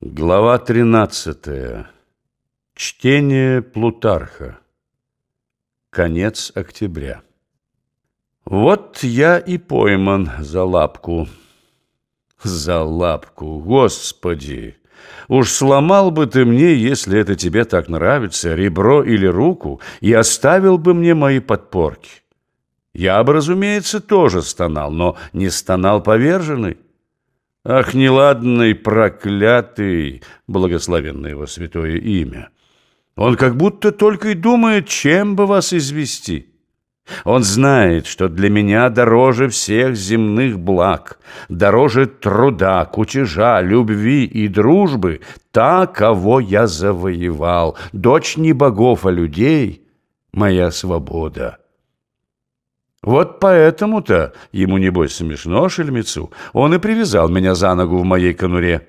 Глава 13. Чтение Плутарха. Конец октября. Вот я и пойман за лапку. За лапку, господи! Уж сломал бы ты мне, если это тебе так нравится, ребро или руку, и оставил бы мне мои подпорки. Я бы, разумеется, тоже стонал, но не стонал поверженный. Ах, неладный, проклятый, благословенное его святое имя! Он как будто только и думает, чем бы вас извести. Он знает, что для меня дороже всех земных благ, дороже труда, кутежа, любви и дружбы та, кого я завоевал, дочь не богов, а людей, моя свобода. Вот поэтому-то, ему небось смешно шельмецу, он и привязал меня за ногу в моей конуре.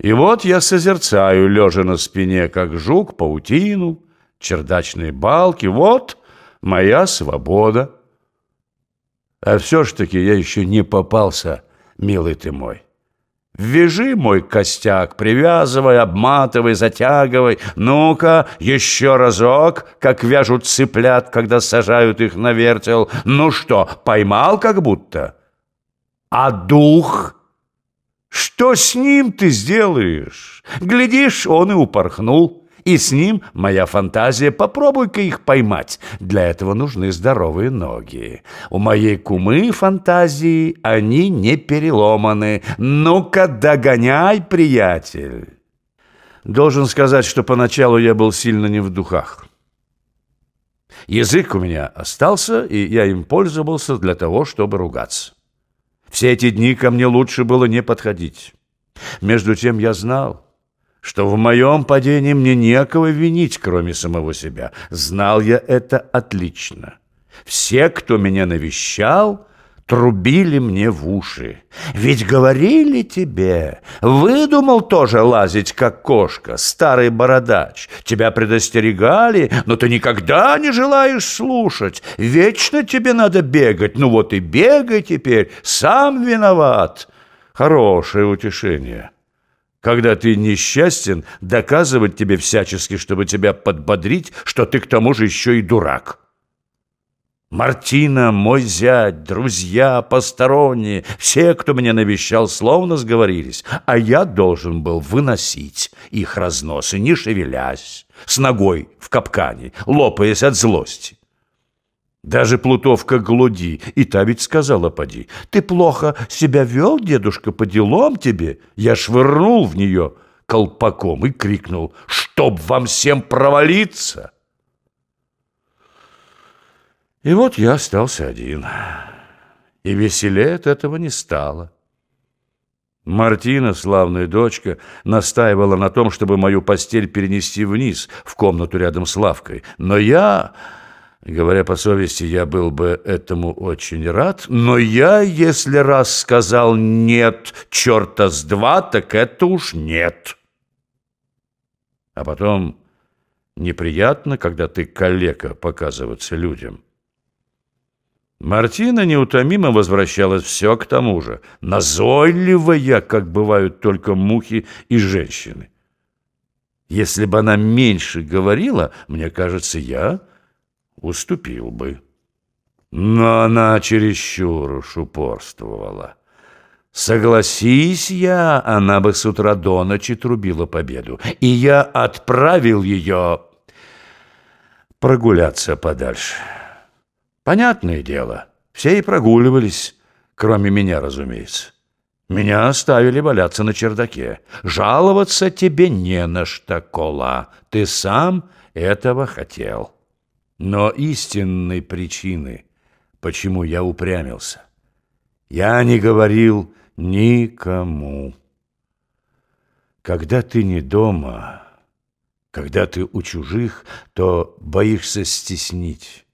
И вот я созерцаю, лежа на спине, как жук, паутину, чердачные балки, вот моя свобода. А все ж таки я еще не попался, милый ты мой. Вяжи мой костяк, привязывай, обматывай, затягивай. Ну-ка, еще разок, как вяжут цыплят, когда сажают их на вертел. Ну что, поймал как будто? А дух? Что с ним ты сделаешь? Глядишь, он и упорхнул и с ним моя фантазия. Попробуй-ка их поймать. Для этого нужны здоровые ноги. У моей кумы фантазии они не переломаны. Ну-ка, догоняй, приятель. Должен сказать, что поначалу я был сильно не в духах. Язык у меня остался, и я им пользовался для того, чтобы ругаться. Все эти дни ко мне лучше было не подходить. Между тем я знал, что в моем падении мне некого винить, кроме самого себя. Знал я это отлично. Все, кто меня навещал, трубили мне в уши. Ведь говорили тебе, выдумал тоже лазить, как кошка, старый бородач. Тебя предостерегали, но ты никогда не желаешь слушать. Вечно тебе надо бегать. Ну вот и бегай теперь, сам виноват. Хорошее утешение. Когда ты несчастен, доказывать тебе всячески, чтобы тебя подбодрить, что ты к тому же еще и дурак. Мартина, мой зять, друзья, посторонние, все, кто меня навещал, словно сговорились, а я должен был выносить их разносы, не шевелясь, с ногой в капкане, лопаясь от злости. Даже плутовка Глуди, и та ведь сказала поди, «Ты плохо себя вел, дедушка, по делам тебе?» Я швырнул в нее колпаком и крикнул, «Чтоб вам всем провалиться!» И вот я остался один, и веселее от этого не стало. Мартина, славная дочка, настаивала на том, чтобы мою постель перенести вниз, в комнату рядом с лавкой. Но я Говоря по совести, я был бы этому очень рад, но я, если раз сказал «нет», черта с два, так это уж «нет». А потом неприятно, когда ты калека показываться людям. Мартина неутомимо возвращалась все к тому же, назойливая, как бывают только мухи и женщины. Если бы она меньше говорила, мне кажется, я уступил бы. Но она чересчур уж упорствовала. Согласись я, она бы с утра до ночи трубила победу, и я отправил ее прогуляться подальше. Понятное дело, все и прогуливались, кроме меня, разумеется. Меня оставили валяться на чердаке. Жаловаться тебе не на что, Кола. Ты сам этого хотел. Но истинной причины, почему я упрямился, я не говорил никому. Когда ты не дома, когда ты у чужих, то боишься стеснить.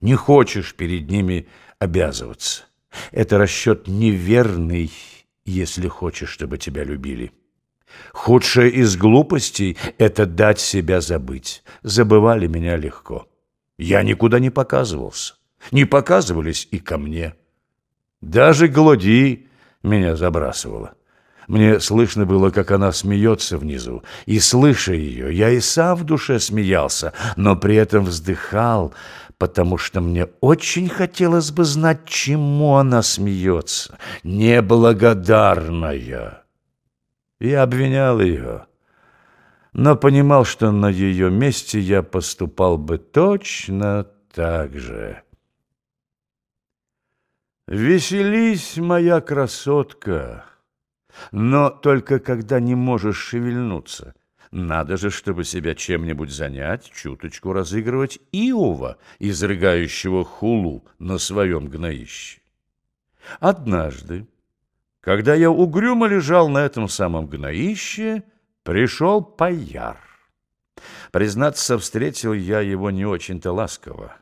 Не хочешь перед ними обязываться. Это расчет неверный, если хочешь, чтобы тебя любили. Худшее из глупостей — это дать себя забыть. Забывали меня легко. Я никуда не показывался. Не показывались и ко мне. Даже Глоди меня забрасывала. Мне слышно было, как она смеется внизу, и, слыша ее, я и сам в душе смеялся, но при этом вздыхал, потому что мне очень хотелось бы знать, чему она смеется, неблагодарная. Я обвинял ее, но понимал, что на ее месте я поступал бы точно так же. «Веселись, моя красотка!» но только когда не можешь шевельнуться. Надо же, чтобы себя чем-нибудь занять, чуточку разыгрывать Иова, изрыгающего хулу на своем гноище. Однажды, когда я угрюмо лежал на этом самом гноище, пришел Паяр. Признаться, встретил я его не очень-то ласково.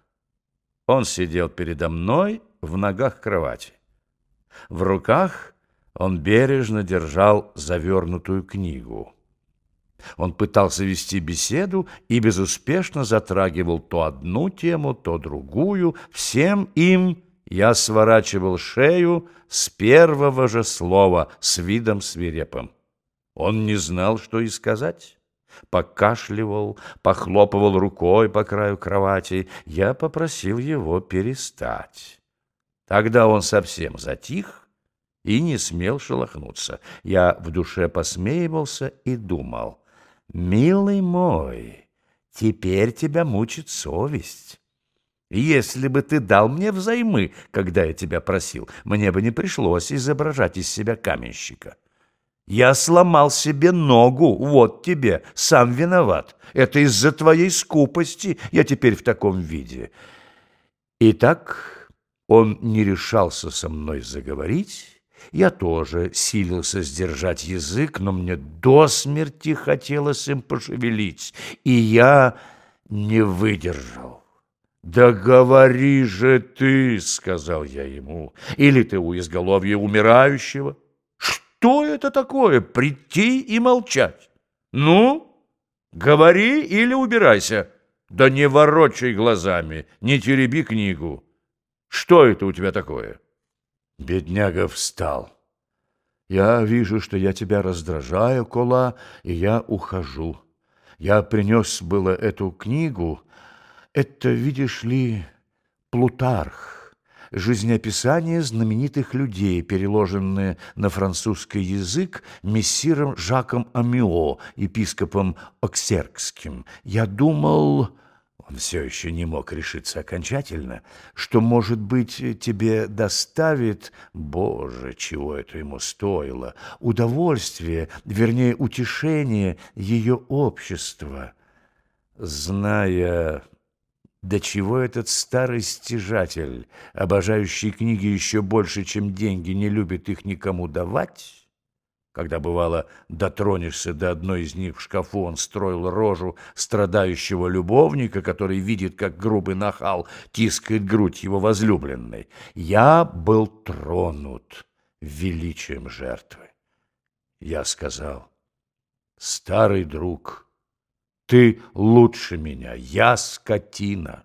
Он сидел передо мной в ногах кровати. В руках он бережно держал завернутую книгу. Он пытался вести беседу и безуспешно затрагивал то одну тему, то другую. Всем им я сворачивал шею с первого же слова с видом свирепым. Он не знал, что и сказать. Покашливал, похлопывал рукой по краю кровати. Я попросил его перестать. Тогда он совсем затих и не смел шелохнуться. Я в душе посмеивался и думал, «Милый мой, теперь тебя мучит совесть». Если бы ты дал мне взаймы, когда я тебя просил, мне бы не пришлось изображать из себя каменщика. Я сломал себе ногу, вот тебе, сам виноват. Это из-за твоей скупости я теперь в таком виде. Итак, он не решался со мной заговорить, я тоже силился сдержать язык, но мне до смерти хотелось им пошевелить, и я не выдержал. «Да говори же ты!» — сказал я ему. «Или ты у изголовья умирающего? Что это такое? Прийти и молчать? Ну, говори или убирайся. Да не ворочай глазами, не тереби книгу. Что это у тебя такое?» Бедняга встал. «Я вижу, что я тебя раздражаю, Кола, и я ухожу. Я принес было эту книгу. Это, видишь ли, Плутарх, жизнеописание знаменитых людей, переложенное на французский язык мессиром Жаком Амио, епископом Оксеркским. Я думал...» Он все еще не мог решиться окончательно, что, может быть, тебе доставит, Боже, чего это ему стоило, удовольствие, вернее, утешение ее общества. Зная, до чего этот старый стяжатель, обожающий книги еще больше, чем деньги, не любит их никому давать, когда, бывало, дотронешься до одной из них в шкафу, он строил рожу страдающего любовника, который видит, как грубый нахал тискает грудь его возлюбленной. Я был тронут величием жертвы. Я сказал, старый друг, ты лучше меня, я скотина.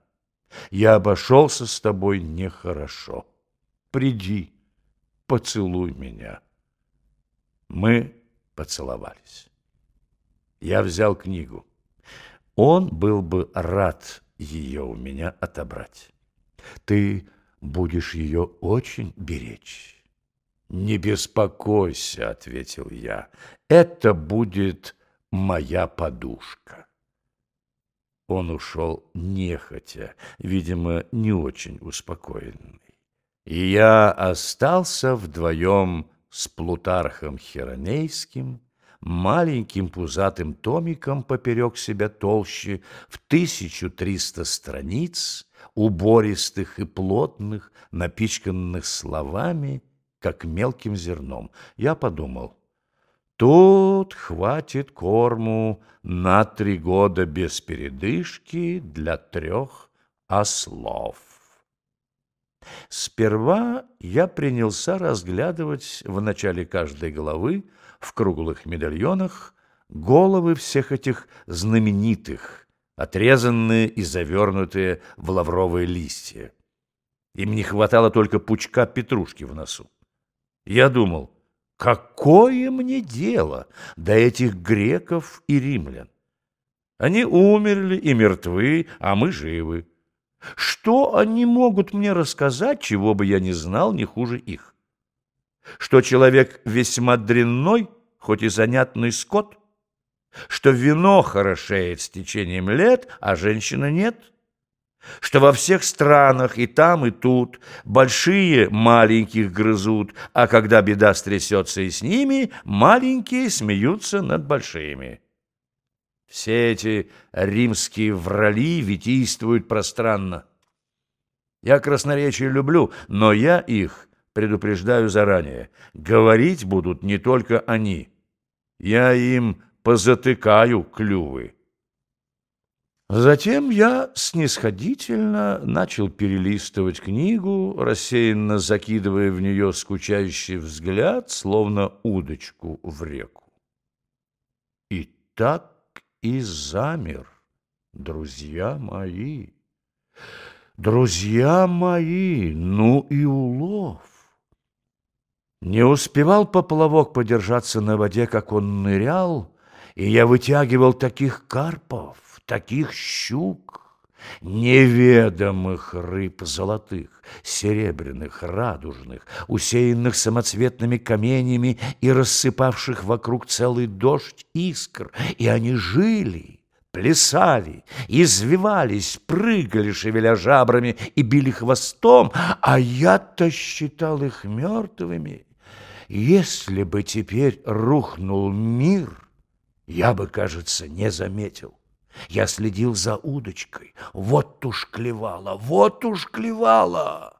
Я обошелся с тобой нехорошо. Приди, поцелуй меня. Мы поцеловались. Я взял книгу. Он был бы рад ее у меня отобрать. Ты будешь ее очень беречь. «Не беспокойся», — ответил я, — «это будет моя подушка». Он ушел нехотя, видимо, не очень успокоенный. И я остался вдвоем с Плутархом Херонейским, маленьким пузатым томиком поперек себя толще в 1300 страниц, убористых и плотных, напичканных словами, как мелким зерном. Я подумал, тут хватит корму на три года без передышки для трех ослов. Сперва я принялся разглядывать в начале каждой головы в круглых медальонах головы всех этих знаменитых, отрезанные и завернутые в лавровые листья. Им не хватало только пучка петрушки в носу. Я думал, Какое мне дело до этих греков и римлян? Они умерли и мертвы, а мы живы. Что они могут мне рассказать, чего бы я не знал, не хуже их? Что человек весьма дрянной, хоть и занятный скот? Что вино хорошеет с течением лет, а женщина нет? Что во всех странах и там, и тут большие маленьких грызут, а когда беда стрясется и с ними, маленькие смеются над большими? Все эти римские врали витийствуют пространно. Я красноречие люблю, но я их предупреждаю заранее. Говорить будут не только они. Я им позатыкаю клювы. Затем я снисходительно начал перелистывать книгу, рассеянно закидывая в нее скучающий взгляд, словно удочку в реку. И так и замер, друзья мои. Друзья мои, ну и улов. Не успевал поплавок подержаться на воде, как он нырял, и я вытягивал таких карпов, таких щук, неведомых рыб золотых, серебряных, радужных, усеянных самоцветными каменями и рассыпавших вокруг целый дождь искр, и они жили, плясали, извивались, прыгали, шевеля жабрами и били хвостом, а я-то считал их мертвыми. Если бы теперь рухнул мир, я бы, кажется, не заметил. Я следил за удочкой. Вот уж клевала, вот уж клевала.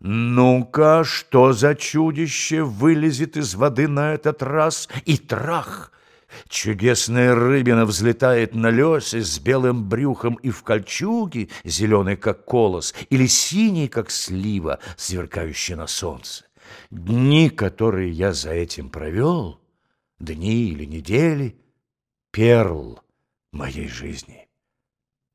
Ну-ка, что за чудище вылезет из воды на этот раз? И трах! Чудесная рыбина взлетает на лёсе с белым брюхом и в кольчуге, зеленой, как колос, или синий, как слива, сверкающий на солнце. Дни, которые я за этим провел, дни или недели, перл — моей жизни.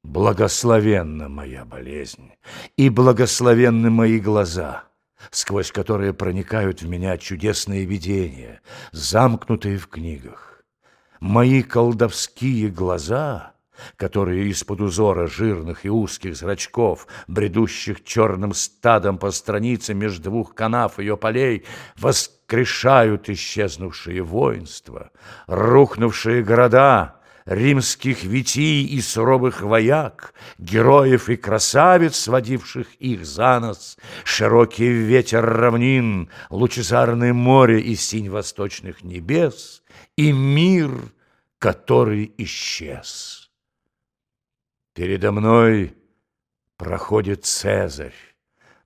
Благословенна моя болезнь, и благословенны мои глаза, сквозь которые проникают в меня чудесные видения, замкнутые в книгах. Мои колдовские глаза, которые из-под узора жирных и узких зрачков, бредущих черным стадом по странице между двух канав ее полей, воскрешают исчезнувшие воинства, рухнувшие города — римских витий и суровых вояк, героев и красавиц, сводивших их за нос, широкий ветер равнин, лучезарное море и синь восточных небес, и мир, который исчез. Передо мной проходит Цезарь,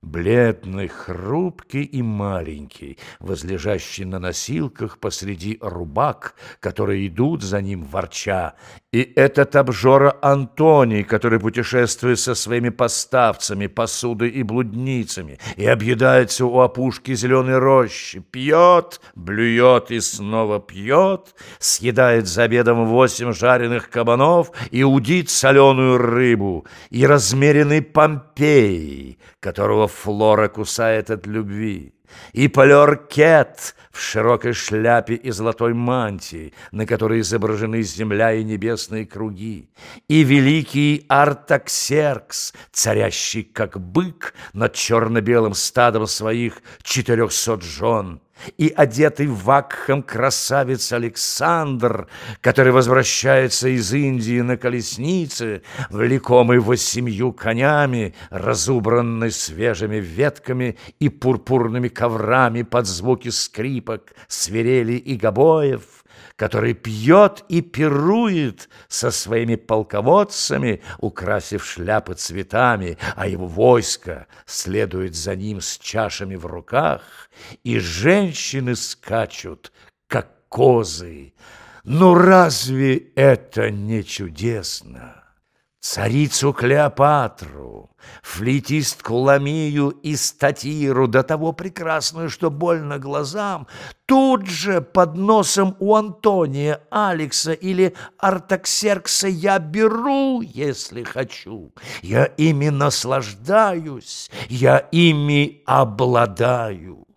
бледный, хрупкий и маленький, возлежащий на носилках посреди рубак, которые идут за ним ворча, и этот обжора Антоний, который путешествует со своими поставцами, посудой и блудницами, и объедается у опушки зеленой рощи, пьет, блюет и снова пьет, съедает за обедом восемь жареных кабанов и удит соленую рыбу, и размеренный Помпей, которого Флора кусает от любви, и Полер-Кет в широкой шляпе и золотой мантии, на которой изображены земля и небесные круги, и великий Артаксеркс, царящий как бык над черно-белым стадом своих четырехсот жен, и одетый вакхом красавец Александр, который возвращается из Индии на колеснице, влекомый восемью конями, разубранный свежими ветками и пурпурными коврами под звуки скрипок, свирели и гобоев, который пьет и пирует со своими полководцами, украсив шляпы цветами, а его войско следует за ним с чашами в руках, и женщины скачут, как козы. Ну разве это не чудесно? Царицу Клеопатру, флейтистку Ламию и статиру, до того прекрасную, что больно глазам, тут же под носом у Антония, Алекса или Артаксеркса я беру, если хочу. Я ими наслаждаюсь, я ими обладаю.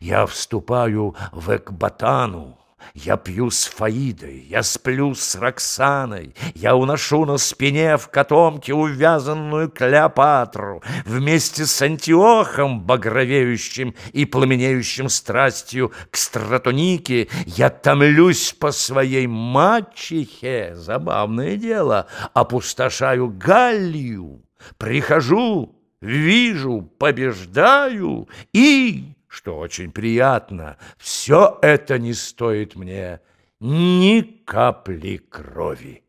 Я вступаю в Экбатану, я пью с Фаидой, я сплю с Роксаной, я уношу на спине в котомке увязанную Клеопатру, вместе с Антиохом, багровеющим и пламенеющим страстью к стратонике, я томлюсь по своей мачехе, забавное дело, опустошаю Галлию, прихожу, вижу, побеждаю и что очень приятно, все это не стоит мне ни капли крови.